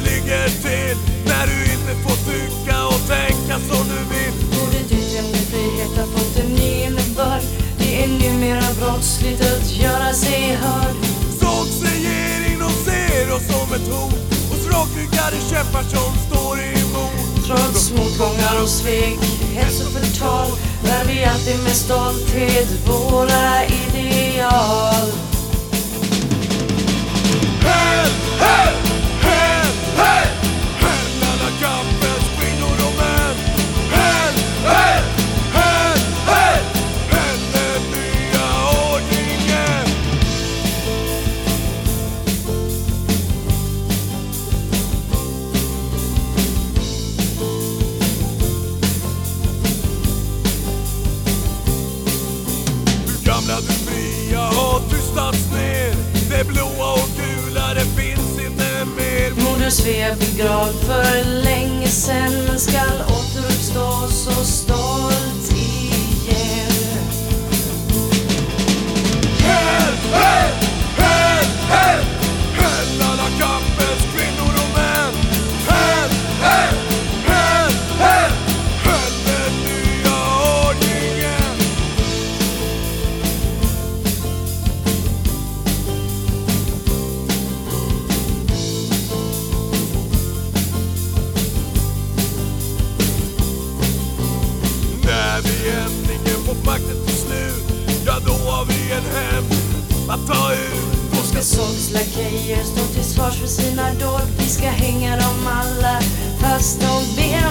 duger till när du inte får tycka och tänka som du vill. Ordet yttrandefrihet har fått en ny innebörd. Det är numera brottsligt att göra sig hörd. Sågs regering, de ser oss som ett hot. Hos rakryggade kämpar som står emot. Trots motgångar och svek, hets och förtal bär vi alltid med stolthet våra ideal. Det blåa och gula, det finns inte mer. Moder Svea grav för länge sen makten till slut, ja då har vi en hämnd att ta ut. Då ska Sågs lakejer stå till svars för sina dåd. Vi ska hänga dem alla fast de ber